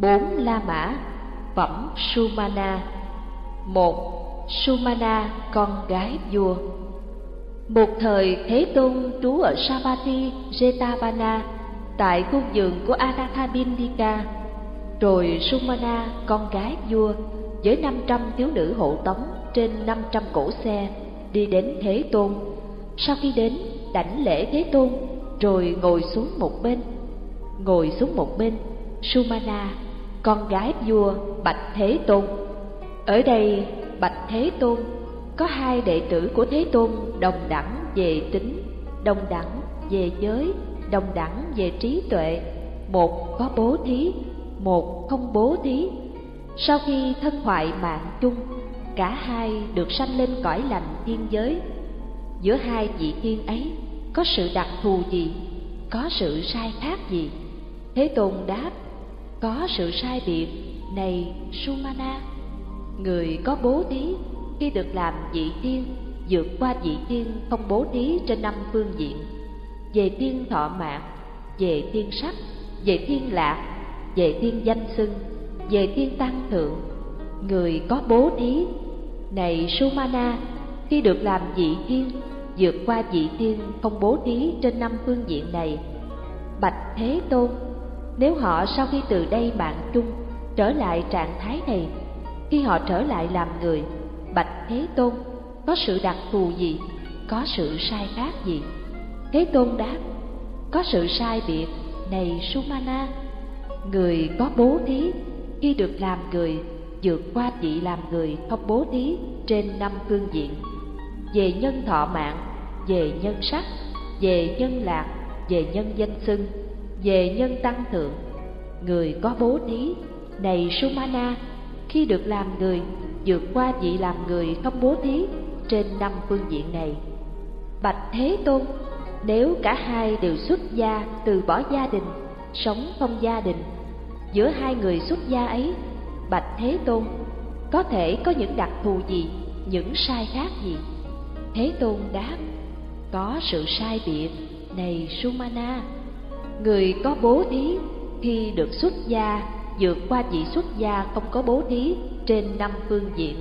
bốn la mã phẩm sumana một sumana con gái vua một thời thế tôn trú ở sabati Jetavana tại khu vườn của Anathabindika rồi Sumana con gái vua với 500 thiếu nữ hộ tống trên 500 cổ xe đi đến Thế Tôn. Sau khi đến, đảnh lễ Thế Tôn rồi ngồi xuống một bên. Ngồi xuống một bên, Sumana, con gái vua Bạch Thế Tôn. Ở đây, Bạch Thế Tôn có hai đệ tử của Thế Tôn đồng đẳng về tính, đồng đẳng về giới, đồng đẳng về trí tuệ. Một có bố thí, một không bố thí. Sau khi thân hoại mạng chung, cả hai được sanh lên cõi lành thiên giới. Giữa hai vị thiên ấy có sự đặc thù gì, có sự sai khác gì? Thế Tôn đáp, có sự sai biệt, này Sumana. Người có bố thí khi được làm vị tiên, vượt qua vị tiên không bố thí trên năm phương diện. Về thiên thọ mạng, về thiên sắc, về thiên lạc, về thiên danh xưng, về thiên tăng thượng, người có bố thí. Này Sumana, khi được làm vị tiên, vượt qua vị tiên không bố thí trên năm phương diện này. Bạch Thế Tôn, nếu họ sau khi từ đây mạng chung trở lại trạng thái này, khi họ trở lại làm người, Bạch Thế Tôn, có sự đặc thù gì, có sự sai khác gì? Thế Tôn đáp, có sự sai biệt, này Sumana người có bố thí khi được làm người vượt qua vị làm người không bố thí trên năm phương diện về nhân thọ mạng về nhân sắc về nhân lạc về nhân danh xưng về nhân tăng thượng. Người có bố thí, này sumana, khi được làm người, vượt qua vị làm người không bố thí trên năm phương diện này. Bạch thế tôn, nếu cả hai đều xuất gia từ bỏ gia đình, sống không gia đình, giữa hai người xuất gia ấy, bạch thế tôn, có thể có những đặc thù gì, những sai khác gì? Thế tôn đáp, có sự sai biệt, này sumana người có bố thí khi được xuất gia vượt qua vị xuất gia không có bố thí trên năm phương diện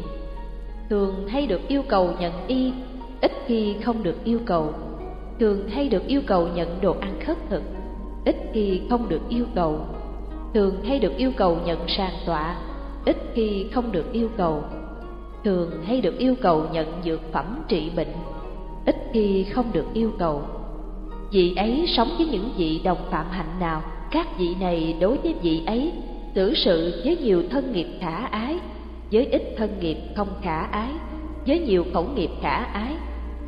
thường hay được yêu cầu nhận y ít khi không được yêu cầu thường hay được yêu cầu nhận đồ ăn khất thực ít khi không được yêu cầu thường hay được yêu cầu nhận sàn tọa, ít khi không được yêu cầu. Thường hay được yêu cầu nhận dược phẩm trị bệnh, ít khi không được yêu cầu. Vị ấy sống với những vị đồng phạm hạnh nào, các vị này đối với vị ấy xử sự với nhiều thân nghiệp khả ái, với ít thân nghiệp không khả ái, với nhiều khẩu nghiệp khả ái,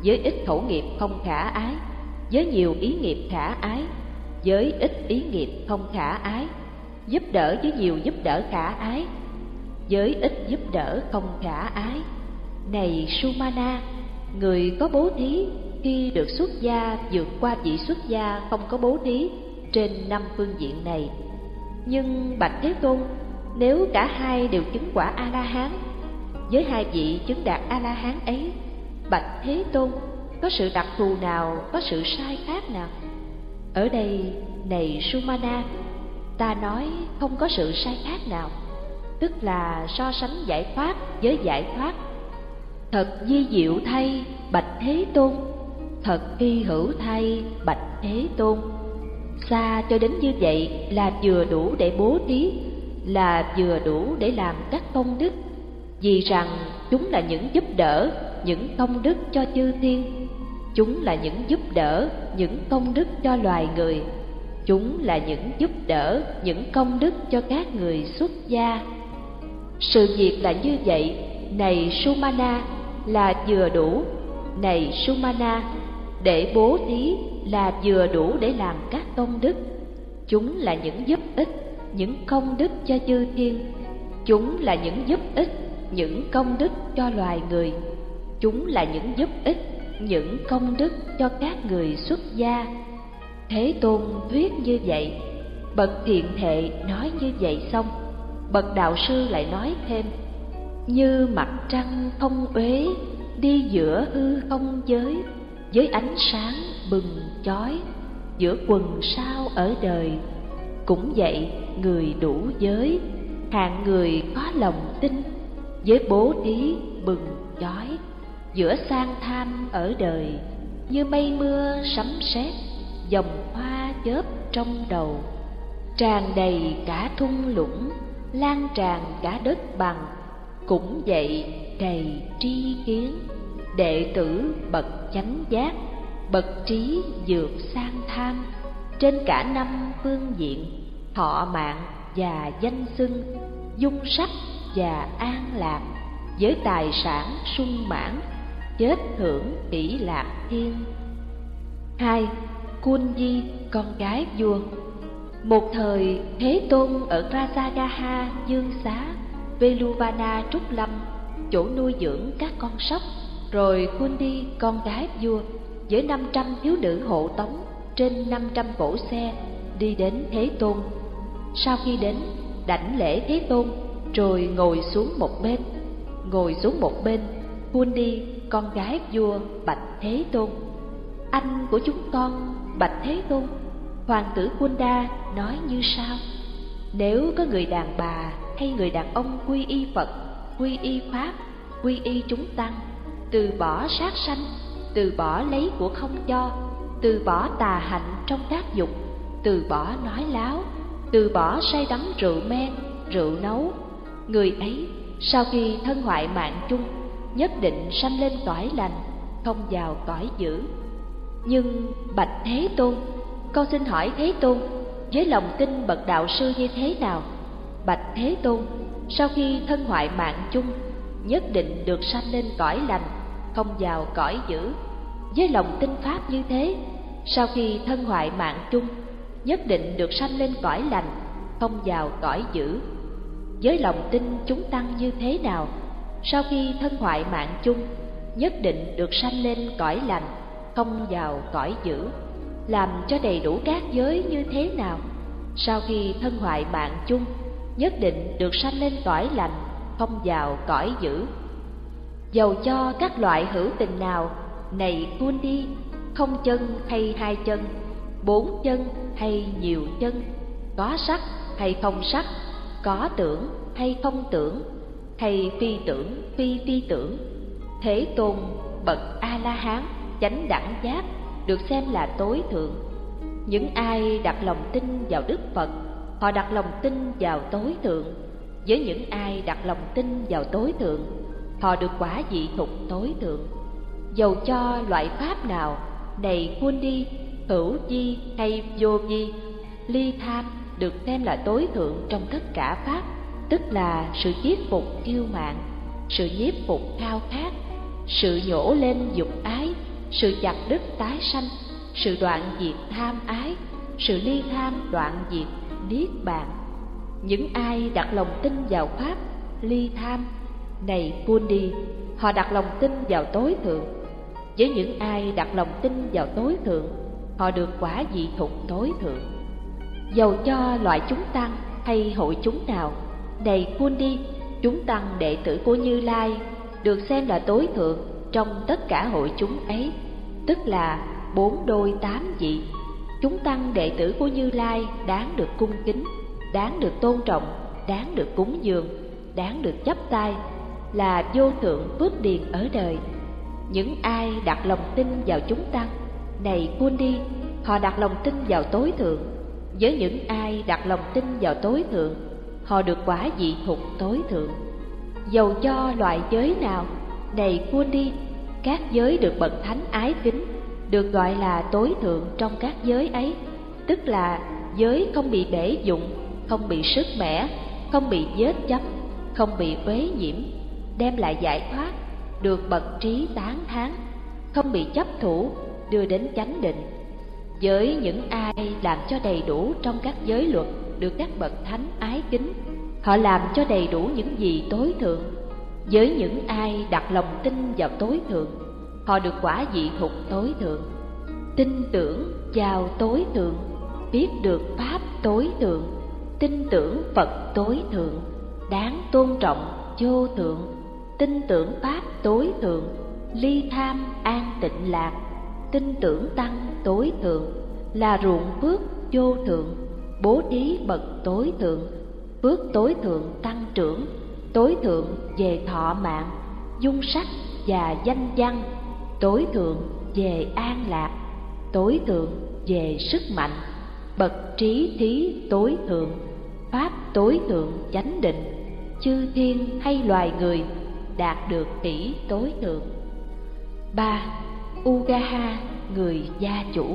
với ít khẩu nghiệp không khả ái, với nhiều ý nghiệp khả ái, với ít ý nghiệp không khả ái giúp đỡ với nhiều giúp đỡ khả ái với ít giúp đỡ không khả ái. Này sumana người có bố thí khi được xuất gia, vượt qua vị xuất gia, không có bố thí trên năm phương diện này. Nhưng bạch thế tôn, nếu cả hai đều chứng quả a la hán với hai vị chứng đạt a la hán ấy, bạch thế tôn có sự đặc thù nào, có sự sai khác nào? Ở đây, này sumana, ta nói không có sự sai khác nào, tức là so sánh giải thoát với giải thoát. Thật di diệu thay, bạch thế tôn thật hy hữu thay bạch thế tôn. Xa cho đến như vậy là vừa đủ để bố thí là vừa đủ để làm các công đức. Vì rằng chúng là những giúp đỡ, những công đức cho chư thiên. Chúng là những giúp đỡ, những công đức cho loài người. Chúng là những giúp đỡ, những công đức cho các người xuất gia. Sự việc là như vậy, này sumana, là vừa đủ. Này sumana để bố thí là vừa đủ để làm các công đức. Chúng là những giúp ích những công đức cho chư thiên. Chúng là những giúp ích những công đức cho loài người. Chúng là những giúp ích những công đức cho các người xuất gia. Thế Tôn thuyết như vậy, bậc thiện thệ nói như vậy xong, bậc đạo sư lại nói thêm: Như mặt trăng không uế đi giữa hư không giới, với ánh sáng bừng chói giữa quần sao ở đời, cũng vậy người đủ giới hạng người có lòng tin với bố thí bừng chói giữa sang tham ở đời như mây mưa sấm sét dòng hoa chớp trong đầu. Tràn đầy cả thung lũng lan tràn cả đất bằng cũng vậy đầy tri kiến đệ tử bậc chánh giác bậc trí dược sang tham trên cả năm phương diện thọ mạng và danh xưng dung sắc và an lạc với tài sản sung mãn chết hưởng tỷ lạc thiên. Hai Kun Di, con gái vua. Một thời Thế Tôn ở rasagaha Dương Xá, Veluvana, Trúc Lâm, chỗ nuôi dưỡng các con sóc, rồi Kundi, con gái vua, với năm trăm thiếu nữ hộ tống trên năm trăm cỗ xe đi đến Thế Tôn. Sau khi đến, đảnh lễ Thế Tôn, rồi ngồi xuống một bên. Ngồi xuống một bên, Kundi, con gái vua, bạch Thế Tôn. Anh của chúng con, bạch Thế Tôn, Hoàng tử Kunda nói như sau. Nếu có người đàn bà hay người đàn ông quy y Phật, quy y Pháp, quy y chúng tăng, từ bỏ sát sanh, từ bỏ lấy của không cho, từ bỏ tà hạnh trong tác dục, từ bỏ nói láo, từ bỏ say đắm rượu men, rượu nấu. Người ấy sau khi thân hoại mạng chung, nhất định sanh lên cõi lành, không vào cõi dữ. Nhưng bạch Thế Tôn, con xin hỏi Thế Tôn, với lòng tin bậc đạo sư như thế nào? Bạch Thế Tôn, sau khi thân hoại mạng chung, nhất định được sanh lên cõi lành, không vào cõi dữ. Với lòng tin pháp như thế, sau khi thân hoại mạng chung, nhất định được sanh lên cõi lành, không vào cõi dữ. Với lòng tin chúng tăng như thế nào, sau khi thân hoại mạng chung, nhất định được sanh lên cõi lành, không vào cõi dữ. Làm cho đầy đủ các giới như thế nào, sau khi thân hoại mạng chung, nhất định được sanh lên cõi lành, không vào cõi dữ. Dầu cho các loại hữu tình nào, này tuôn đi, không chân hay hai chân, bốn chân hay nhiều chân, có sắc hay không sắc, có tưởng hay không tưởng, hay phi tưởng phi phi tưởng. Thế Tôn bậc A La Hán chánh đẳng giác được xem là tối thượng. Những ai đặt lòng tin vào Đức Phật, họ đặt lòng tin vào tối thượng. Với những ai đặt lòng tin vào tối thượng, họ được quả dị thục tối thượng. Dầu cho loại pháp nào, này quân đi, hữu di hay vô di, ly tham được xem là tối thượng trong tất cả pháp, tức là sự giết phục kiêu mạng, sự nhiếp phục khao khát, sự nhổ lên dục ái, sự chặt đứt tái sanh, sự đoạn diệt tham ái, sự ly tham đoạn diệt niết bàn. Những ai đặt lòng tin vào pháp ly tham này buôn đi, họ đặt lòng tin vào tối thượng. Với những ai đặt lòng tin vào tối thượng, họ được quả dị thục tối thượng. Dầu cho loại chúng tăng hay hội chúng nào, này buôn đi, chúng tăng đệ tử của Như Lai được xem là tối thượng trong tất cả hội chúng ấy, tức là bốn đôi tám vị. Chúng tăng đệ tử của Như Lai đáng được cung kính, đáng được tôn trọng, đáng được cúng dường, đáng được chấp tay, là vô thượng phước điền ở đời. Những ai đặt lòng tin vào chúng tăng, này quân đi, họ đặt lòng tin vào tối thượng. Với những ai đặt lòng tin vào tối thượng, họ được quả vị thục tối thượng. Dầu cho loại giới nào, này quân đi, các giới được bậc thánh ái kính, được gọi là tối thượng trong các giới ấy, tức là giới không bị bể dụng, không bị sức mẻ, không bị vết chấm, không bị uế nhiễm, đem lại giải thoát, được bậc trí tán thán, không bị chấp thủ, đưa đến chánh định. Với những ai làm cho đầy đủ trong các giới luật được các bậc thánh ái kính, họ làm cho đầy đủ những gì tối thượng. Với những ai đặt lòng tin vào tối thượng, họ được quả vị thục tối thượng. Tin tưởng vào tối thượng, biết được pháp tối thượng, tin tưởng Phật tối thượng, đáng tôn trọng vô thượng tin tưởng pháp tối thượng, ly tham an tịnh lạc. Tin tưởng tăng tối thượng, là ruộng phước vô thượng. Bố thí bậc tối thượng, phước tối thượng tăng trưởng. Tối thượng về thọ mạng, dung sắc và danh văn. Tối thượng về an lạc, tối thượng về sức mạnh. Bậc trí thí tối thượng, pháp tối thượng chánh định. Chư thiên hay loài người đạt được tỷ tối thượng ba ugaha người gia chủ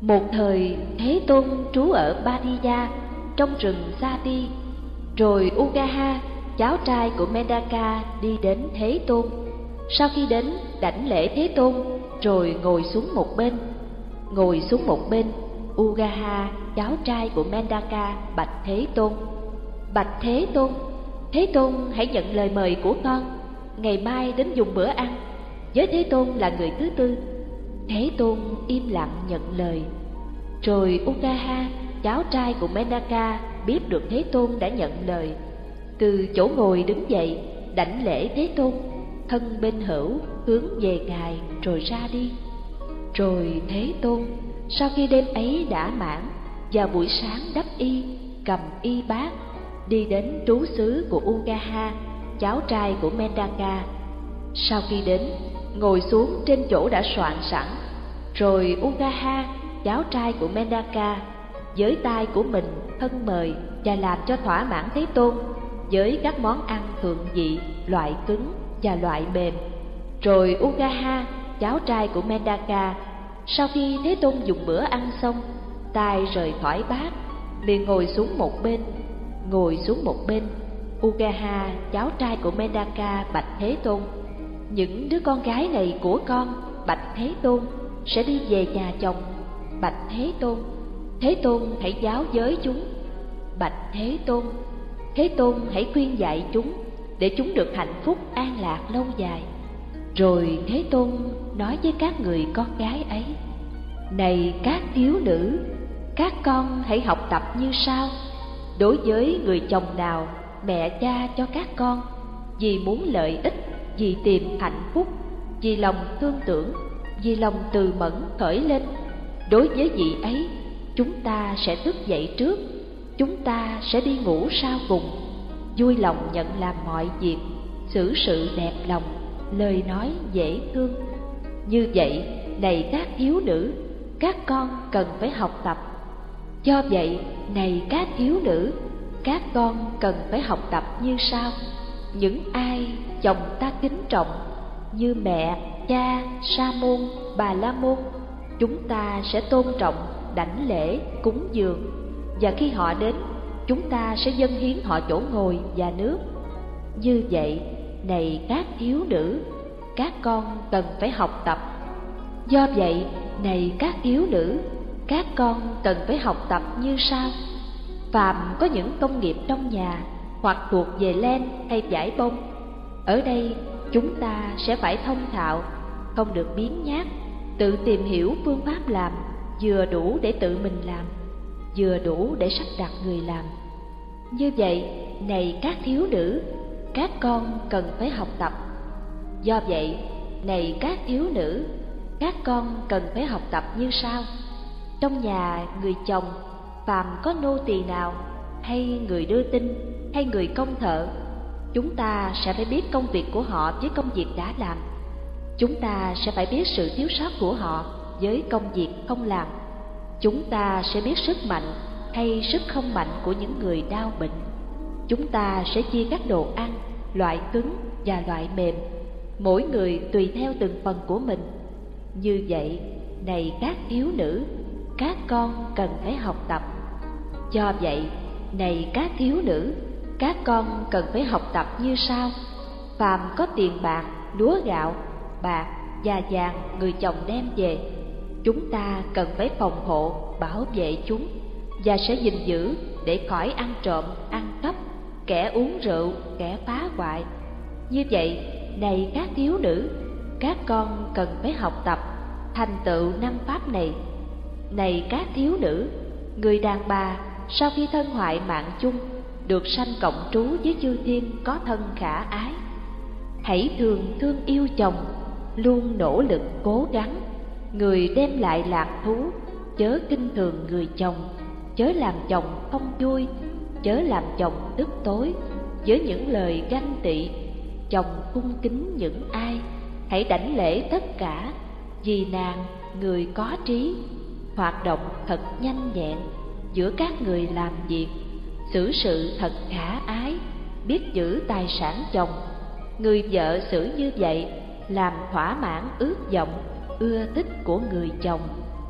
một thời thế tôn trú ở Badiya trong rừng Sati rồi ugaha cháu trai của Medaka đi đến Thế Tôn. Sau khi đến, đảnh lễ Thế Tôn, rồi ngồi xuống một bên. Ngồi xuống một bên, Ugaha, cháu trai của Mendaka, bạch Thế Tôn. Bạch Thế Tôn, Thế Tôn hãy nhận lời mời của con, ngày mai đến dùng bữa ăn. Với Thế Tôn là người thứ tư. Thế Tôn im lặng nhận lời. Rồi ukaha cháu trai của Menaka biết được Thế Tôn đã nhận lời từ chỗ ngồi đứng dậy đảnh lễ thế tôn thân bên hữu hướng về ngài rồi ra đi rồi thế tôn sau khi đêm ấy đã mãn vào buổi sáng đắp y cầm y bát đi đến trú xứ của Ungaha, cháu trai của mendaka sau khi đến ngồi xuống trên chỗ đã soạn sẵn rồi Ungaha, cháu trai của mendaka với tay của mình thân mời và làm cho thỏa mãn thế tôn với các món ăn thượng vị, loại cứng và loại mềm. Rồi Ugaha, cháu trai của Mendaka, sau khi Thế Tôn dùng bữa ăn xong, tay rời khỏi bát, liền ngồi xuống một bên. Ngồi xuống một bên, Ugaha, cháu trai của Mendaka bạch Thế Tôn, những đứa con gái này của con, bạch Thế Tôn, sẽ đi về nhà chồng. Bạch Thế Tôn, Thế Tôn hãy giáo giới chúng. Bạch Thế Tôn, Thế Tôn hãy khuyên dạy chúng để chúng được hạnh phúc an lạc lâu dài. Rồi Thế Tôn nói với các người con gái ấy, Này các thiếu nữ, các con hãy học tập như sau. Đối với người chồng nào, mẹ cha cho các con, vì muốn lợi ích, vì tìm hạnh phúc, vì lòng thương tưởng, vì lòng từ mẫn khởi lên. Đối với vị ấy, chúng ta sẽ thức dậy trước chúng ta sẽ đi ngủ sau cùng vui lòng nhận làm mọi việc xử sự đẹp lòng lời nói dễ thương như vậy này các thiếu nữ các con cần phải học tập do vậy này các thiếu nữ, các con cần phải học tập như sau. Những ai chồng ta kính trọng như mẹ, cha, sa môn, bà la môn, chúng ta sẽ tôn trọng, đảnh lễ, cúng dường. Và khi họ đến, chúng ta sẽ dâng hiến họ chỗ ngồi và nước. Như vậy, này các thiếu nữ, các con cần phải học tập. Do vậy, này các thiếu nữ các con cần phải học tập như sau phạm có những công nghiệp trong nhà hoặc thuộc về len hay giải bông ở đây chúng ta sẽ phải thông thạo không được biến nhát tự tìm hiểu phương pháp làm vừa đủ để tự mình làm vừa đủ để sắp đặt người làm. Như vậy, này các thiếu nữ, các con cần phải học tập. Do vậy, này các thiếu nữ, các con cần phải học tập như sau. Trong nhà người chồng, phàm có nô tỳ nào, hay người đưa tin, hay người công thợ, chúng ta sẽ phải biết công việc của họ với công việc đã làm. Chúng ta sẽ phải biết sự thiếu sót của họ với công việc không làm. Chúng ta sẽ biết sức mạnh hay sức không mạnh của những người đau bệnh. Chúng ta sẽ chia các đồ ăn loại cứng và loại mềm mỗi người tùy theo từng phần của mình. Như vậy này các thiếu nữ các con cần phải học tập do vậy này các thiếu nữ các con cần phải học tập như sau phàm có tiền bạc lúa gạo bạc và vàng người chồng đem về chúng ta cần phải phòng hộ, bảo vệ chúng và sẽ gìn giữ để khỏi ăn trộm, ăn cắp, kẻ uống rượu, kẻ phá hoại. Như vậy, này các thiếu nữ, các con cần phải học tập, thành tựu năm pháp này. Này các thiếu nữ, người đàn bà sau khi thân hoại mạng chung, được sanh cộng trú với chư thiên có thân khả ái. Hãy thường thương yêu chồng, luôn nỗ lực cố gắng. Người đem lại lạc thú chớ kinh thường người chồng chớ làm chồng không vui chớ làm chồng tức tối. Với những lời ganh tị chồng cung kính những ai hãy đảnh lễ tất cả vì nàng người có trí hoạt động thật nhanh nhẹn, giữa các người làm việc, xử sự thật khả ái, biết giữ tài sản chồng. Người vợ xử như vậy, làm thỏa mãn ước vọng, ưa thích của người chồng,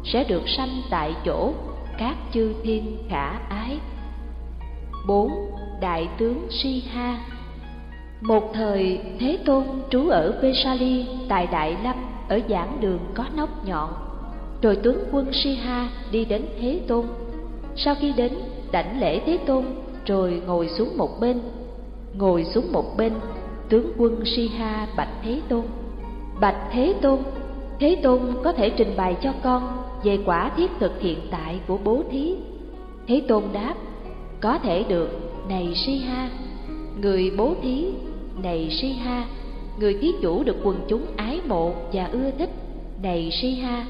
sẽ được sanh tại chỗ, các chư thiên khả ái. Bốn, đại tướng si ha một thời, thế tôn trú ở vesali tại đại lâm, ở giảng đường có nóc nhọn rồi tướng quân si ha đi đến thế tôn. Sau khi đến đảnh lễ thế tôn, rồi ngồi xuống một bên. Ngồi xuống một bên, tướng quân si ha bạch thế tôn. Bạch thế tôn thế tôn có thể trình bày cho con về quả thiết thực hiện tại của bố thí. Thế tôn đáp, có thể được, này si ha người bố thí, này si ha người thí chủ được quần chúng ái mộ và ưa thích, này si ha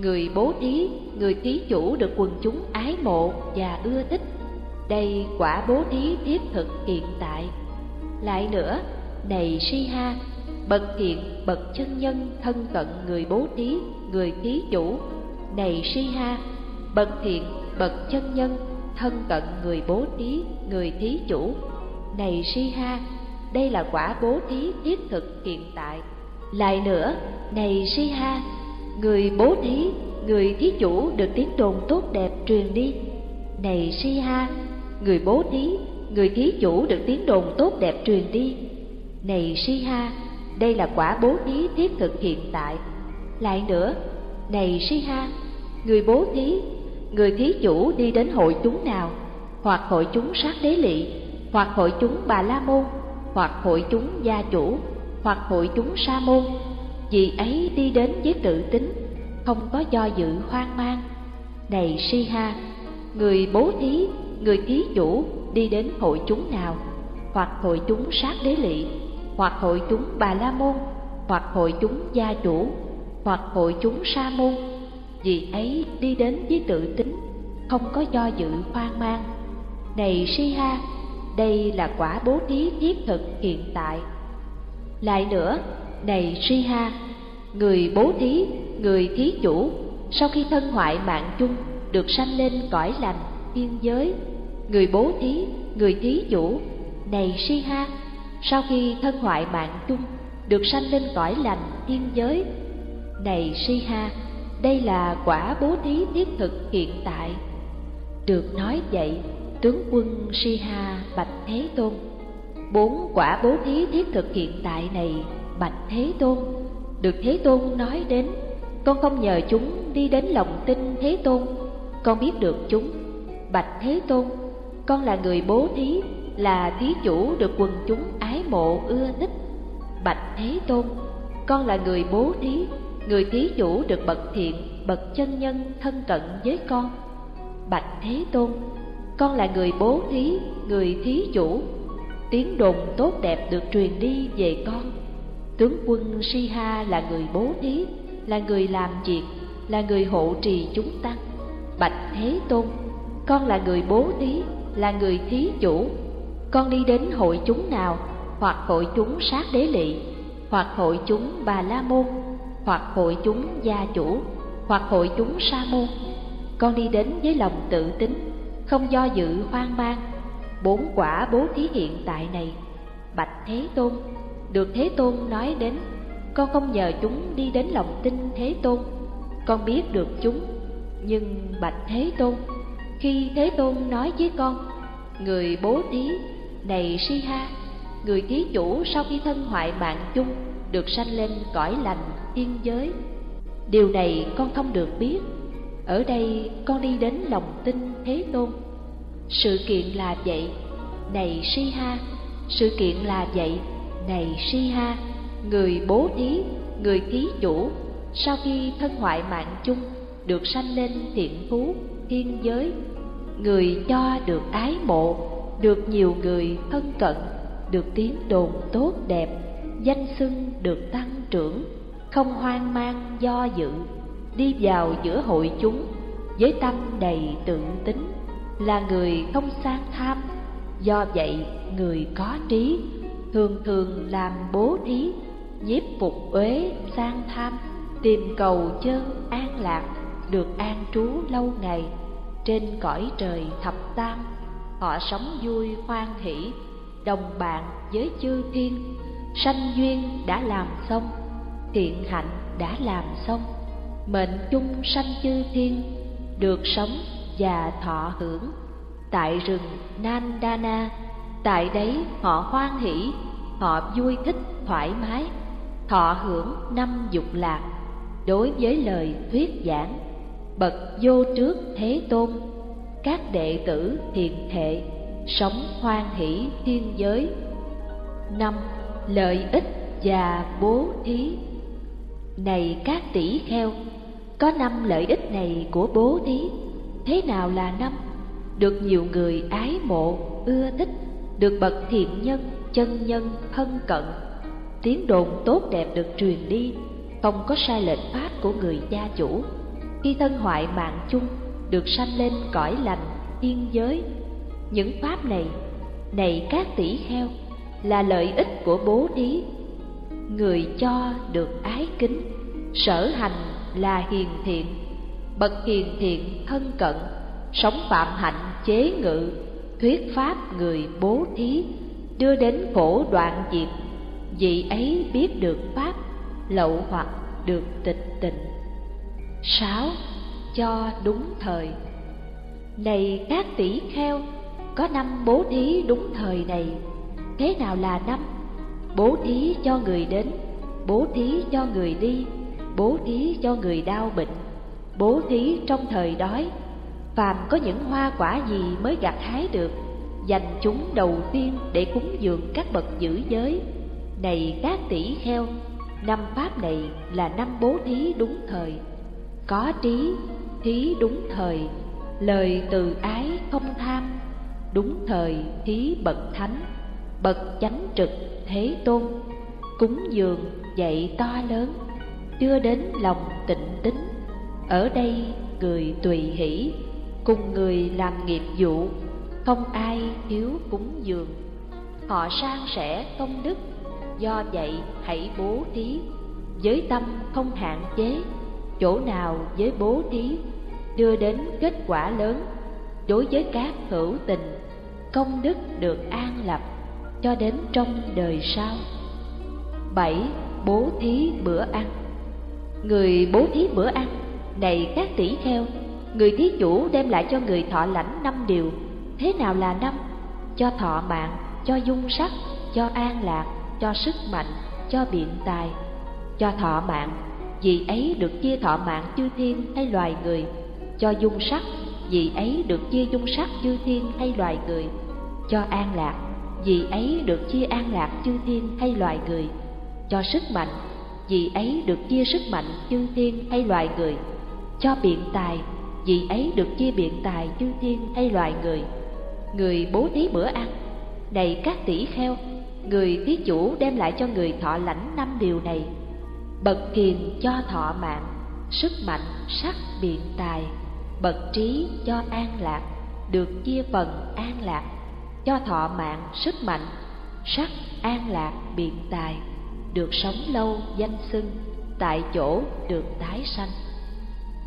người bố thí, người thí chủ được quần chúng ái mộ và ưa thích. Đây quả bố thí thiết thực hiện tại. Lại nữa, này si ha, bậc thiện, bậc chân nhân thân cận người bố thí, người thí chủ. Này si ha, bậc thiện, bậc chân nhân thân cận người bố thí, người thí chủ. Này si ha, đây là quả bố thí thiết thực hiện tại. Lại nữa, này si ha người bố thí, người thí chủ được tiếng đồn tốt đẹp truyền đi. Này si ha người bố thí, người thí chủ được tiếng đồn tốt đẹp truyền đi. Này si ha đây là quả bố thí thiết thực hiện tại. Lại nữa, này si ha người bố thí, người thí chủ đi đến hội chúng nào? Hoặc hội chúng sát đế lị hoặc hội chúng bà la môn, hoặc hội chúng gia chủ, hoặc hội chúng sa môn. Vì ấy đi đến với tự tính không có do dự hoang mang. Này si ha người bố thí, người thí chủ đi đến hội chúng nào? Hoặc hội chúng sát đế lị, hoặc hội chúng bà la môn, hoặc hội chúng gia chủ, hoặc hội chúng sa môn. Vì ấy đi đến với tự tính, không có do dự hoang mang. Này si ha đây là quả bố thí thiết thực hiện tại. Lại nữa, này si ha người bố thí người thí chủ, sau khi thân hoại mạng chung, được sanh lên cõi lành thiên giới. Người bố thí, người thí chủ, này si ha, sau khi thân hoại mạng chung, được sanh lên cõi lành thiên giới. Này si ha, đây là quả bố thí thiết thực hiện tại. Được nói vậy, tướng quân si ha bạch thế tôn, bốn quả bố thí thiết thực hiện tại này, bạch thế tôn, được thế tôn nói đến con không nhờ chúng đi đến lòng tin thế tôn. Con biết được chúng, bạch thế tôn. Con là người bố thí, là thí chủ được quần chúng ái mộ ưa thích. Bạch thế tôn, con là người bố thí, người thí chủ được bậc thiện, bậc chân nhân thân cận với con. Bạch thế tôn, con là người bố thí, người thí chủ. Tiếng đồn tốt đẹp được truyền đi về con. Tướng quân si ha là người bố thí là người làm việc, là người hộ trì chúng tăng bạch thế tôn, con là người bố thí, là người thí chủ. Con đi đến hội chúng nào, hoặc hội chúng sát đế lị, hoặc hội chúng bà la môn, hoặc hội chúng gia chủ, hoặc hội chúng sa môn. Con đi đến với lòng tự tính không do dự hoang mang. Bốn quả bố thí hiện tại này, bạch thế tôn, được thế tôn nói đến con không nhờ chúng đi đến lòng tin thế tôn. Con biết được chúng, nhưng bạch thế tôn, khi thế tôn nói với con, người bố thí này si ha, người thí chủ sau khi thân hoại mạng chung được sanh lên cõi lành thiên giới. Điều này con không được biết. Ở đây con đi đến lòng tin thế tôn. Sự kiện là vậy, này si ha, sự kiện là vậy, này si ha người bố thí, người thí chủ, sau khi thân hoại mạng chung, được sanh lên thiện phú, thiên giới. Người cho được ái mộ, được nhiều người thân cận, được tiếng đồn tốt đẹp, danh xưng được tăng trưởng, không hoang mang do dự, đi vào giữa hội chúng, với tâm đầy tự tính, là người không sang tham. Do vậy, người có trí, thường thường làm bố thí nhiếp phục uế sang tham, tìm cầu chân an lạc, được an trú lâu ngày. Trên cõi trời thập tam, họ sống vui hoan hỷ, đồng bạn với chư thiên. Sanh duyên đã làm xong, thiện hạnh đã làm xong. Mệnh chung sanh chư thiên, được sống và thọ hưởng. Tại rừng Nandana, tại đấy họ hoan hỷ, họ vui thích thoải mái thọ hưởng năm dục lạc. Đối với lời thuyết giảng, bậc vô trước thế tôn, các đệ tử thiện thệ, sống hoan hỷ thiên giới. Năm, lợi ích và bố thí. Này các tỷ kheo, có năm lợi ích này của bố thí. Thế nào là năm? Được nhiều người ái mộ, ưa thích, được bậc thiện nhân, chân nhân thân cận tiếng đồn tốt đẹp được truyền đi, không có sai lệch pháp của người gia chủ. Khi thân hoại mạng chung, được sanh lên cõi lành thiên giới. Những pháp này này các tỷ kheo, là lợi ích của bố thí. Người cho được ái kính, sở hành là hiền thiện. Bậc hiền thiện thân cận, sống phạm hạnh chế ngự, thuyết pháp người bố thí, đưa đến khổ đoạn diệt vị ấy biết được pháp, lậu hoặc được tịch tịnh. Sáu, cho đúng thời. Này các tỷ kheo, có năm bố thí đúng thời này. Thế nào là năm? Bố thí cho người đến, bố thí cho người đi, bố thí cho người đau bệnh, bố thí trong thời đói. Phàm có những hoa quả gì mới gặt hái được, dành chúng đầu tiên để cúng dường các bậc giữ giới này các tỷ kheo, năm pháp này là năm bố thí đúng thời. Có trí, thí đúng thời. Lời từ ái không tham. Đúng thời thí bậc thánh, bậc chánh trực thế tôn. Cúng dường dạy to lớn đưa đến lòng tịnh tính. Ở đây người tùy hỷ, cùng người làm nghiệp vụ, không ai thiếu cúng dường. Họ sang sẻ công đức do vậy, hãy bố thí. Với tâm không hạn chế, chỗ nào với bố thí, đưa đến kết quả lớn. Đối với các hữu tình, công đức được an lập cho đến trong đời sau. Bảy, bố thí bữa ăn. Người bố thí bữa ăn, này các tỷ kheo, người thí chủ đem lại cho người thọ lãnh năm điều, thế nào là năm? Cho thọ mạng, cho dung sắc, cho an lạc cho sức mạnh cho biện tài cho thọ mạng. Vì ấy được chia thọ mạng chư thiên hay loài người. Cho dung sắc, vì ấy được chia dung sắc chư thiên hay loài người. Cho an lạc, vì ấy được chia an lạc chư thiên hay loài người. Cho sức mạnh, vì ấy được chia sức mạnh chư thiên hay loài người. Cho biện tài, vì ấy được chia biện tài chư thiên hay loài người. Người bố thí bữa ăn, đầy các tỷ kheo người thí chủ đem lại cho người thọ lãnh năm điều này. Bậc kiền cho thọ mạng, sức mạnh, sắc, biện tài. Bậc trí cho an lạc, được chia phần an lạc. Cho thọ mạng, sức mạnh, sắc, an lạc, biện tài. Được sống lâu, danh xưng, tại chỗ được tái sanh.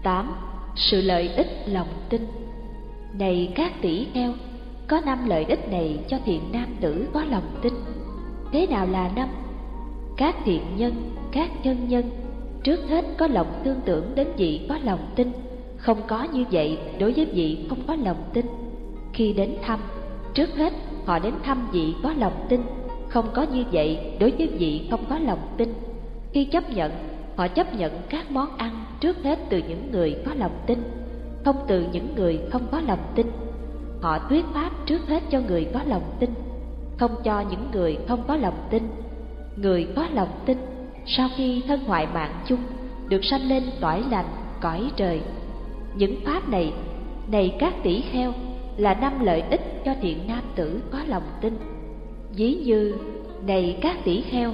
Tám, sự lợi ích lòng tin. Này các tỷ theo có năm lợi ích này cho thiện nam tử có lòng tin thế nào là năm? Các thiện nhân, các nhân nhân, trước hết có lòng tương tưởng đến vị có lòng tin. Không có như vậy, đối với vị không có lòng tin. Khi đến thăm, trước hết họ đến thăm vị có lòng tin. Không có như vậy, đối với vị không có lòng tin. Khi chấp nhận, họ chấp nhận các món ăn trước hết từ những người có lòng tin, không từ những người không có lòng tin. Họ thuyết pháp trước hết cho người có lòng tin không cho những người không có lòng tin. Người có lòng tin, sau khi thân hoại mạng chung, được sanh lên cõi lành, cõi trời. Những pháp này này các tỷ kheo, là năm lợi ích cho thiện nam tử có lòng tin. Ví như, này các tỷ kheo,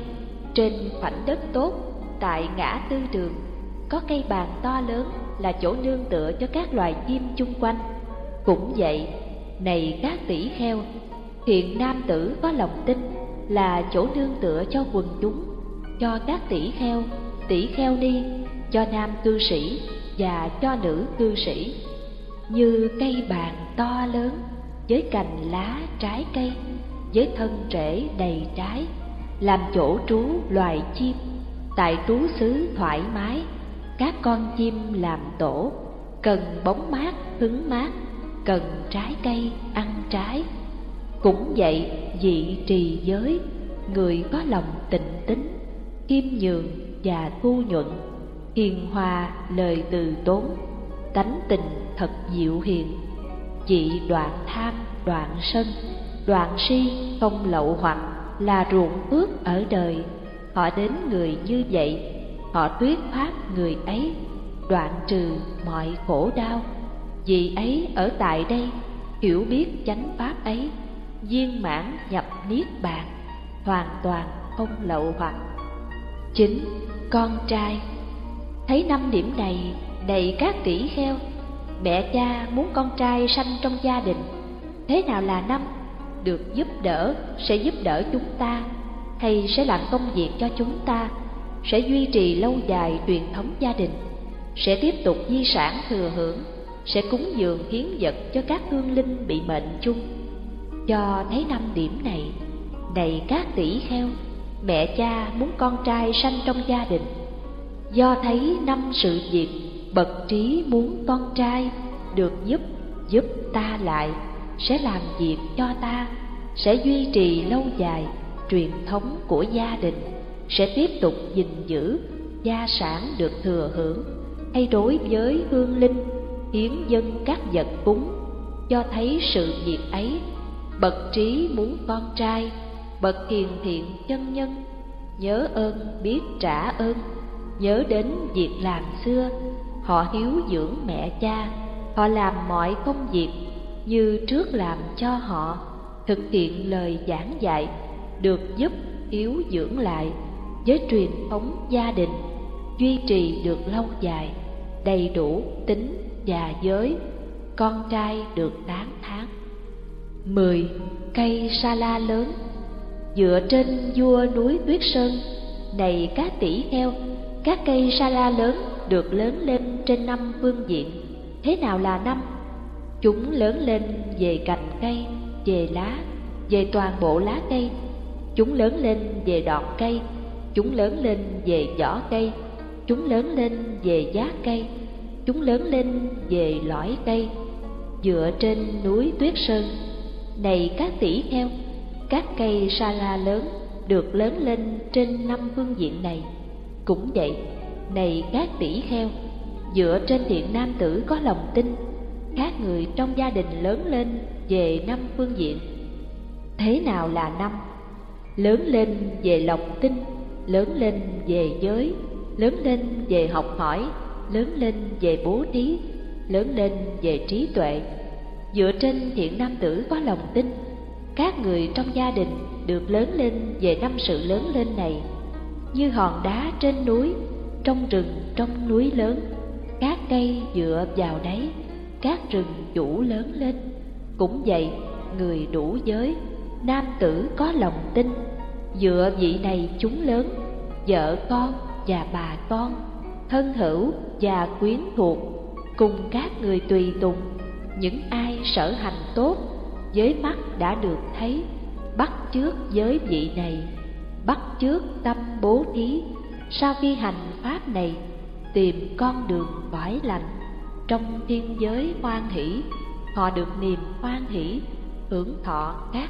trên khoảnh đất tốt, tại ngã tư đường, có cây bàn to lớn là chỗ nương tựa cho các loài chim chung quanh. Cũng vậy, này các tỷ kheo hiện nam tử có lòng tin là chỗ nương tựa cho quần chúng, cho các tỷ kheo tỷ kheo ni cho nam cư sĩ và cho nữ cư sĩ. Như cây bàn to lớn với cành lá trái cây, với thân rễ đầy trái, làm chỗ trú loài chim. Tại trú xứ thoải mái, các con chim làm tổ, cần bóng mát, hứng mát, cần trái cây ăn trái cũng vậy, vị trì giới, người có lòng tịnh tính, khiêm nhường và thu nhuận, hiền hòa lời từ tốn, tánh tình thật dịu hiền. Vị đoạn tham, đoạn sân, đoạn si không lậu hoặc là ruộng phước ở đời, họ đến người như vậy, họ tuyết pháp người ấy, đoạn trừ mọi khổ đau. Vì ấy ở tại đây, hiểu biết chánh pháp ấy viên mãn nhập niết bàn, hoàn toàn không lậu hoặc. Chính con trai. Thấy năm điểm này đầy các tỷ kheo, mẹ cha muốn con trai sanh trong gia đình, thế nào là năm? Được giúp đỡ, sẽ giúp đỡ chúng ta, hay sẽ làm công việc cho chúng ta, sẽ duy trì lâu dài truyền thống gia đình, sẽ tiếp tục di sản thừa hưởng, sẽ cúng dường hiến vật cho các hương linh bị mệnh chung cho thấy năm điểm này này các tỷ kheo, mẹ cha muốn con trai sanh trong gia đình. Do thấy năm sự việc, bậc trí muốn con trai được giúp giúp ta lại, sẽ làm việc cho ta, sẽ duy trì lâu dài truyền thống của gia đình, sẽ tiếp tục gìn giữ, gia sản được thừa hưởng, hay đối với hương linh, hiến dân các vật cúng. Cho thấy sự việc ấy bậc trí muốn con trai, bậc hiền thiện chân nhân, nhớ ơn, biết trả ơn, nhớ đến việc làm xưa. Họ hiếu dưỡng mẹ cha, họ làm mọi công việc như trước làm cho họ, thực hiện lời giảng dạy, được giúp hiếu dưỡng lại với truyền thống gia đình, duy trì được lâu dài, đầy đủ tính và giới, con trai được tán thán mười cây sa la lớn. Dựa trên vua núi tuyết sơn, này các tỷ heo, các cây sa la lớn được lớn lên trên năm phương diện. Thế nào là năm? Chúng lớn lên về cành cây, về lá, về toàn bộ lá cây. Chúng lớn lên về đọt cây, chúng lớn lên về vỏ cây. Chúng lớn lên về giá cây, chúng lớn lên về lõi cây. Dựa trên núi tuyết sơn này các tỷ heo các cây sa la lớn được lớn lên trên năm phương diện này. Cũng vậy, này các tỷ heo dựa trên thiện nam tử có lòng tin, các người trong gia đình lớn lên về năm phương diện. Thế nào là năm? Lớn lên về lòng tin, lớn lên về giới, lớn lên về học hỏi, lớn lên về bố thí, lớn lên về trí tuệ dựa trên thiện nam tử có lòng tin, các người trong gia đình được lớn lên về năm sự lớn lên này. Như hòn đá trên núi, trong rừng, trong núi lớn, các cây dựa vào đấy các rừng chủ lớn lên. Cũng vậy, người đủ giới, nam tử có lòng tin, dựa vị này chúng lớn, vợ con và bà con, thân hữu và quyến thuộc, cùng các người tùy tùng những ai sở hành tốt, giới mắt đã được thấy, bắt trước giới vị này, bắt trước tâm bố thí. Sau khi hành pháp này, tìm con đường cõi lành, trong thiên giới hoan hỷ, họ được niềm hoan hỷ, hưởng thọ các